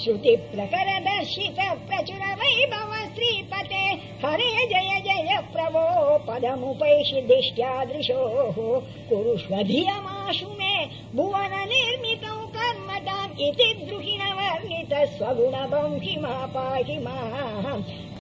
श्रुतिप्रकर दर्शित प्रचुर वैभव श्रीपते हरे जय जय प्रभो पदमुपैषि दिष्ट्यादृशोः कुरुष्वधियमाशु मे भुवन निर्मितौ कर्मताम् इति द्रुहिण वर्णित मा पाहि माम्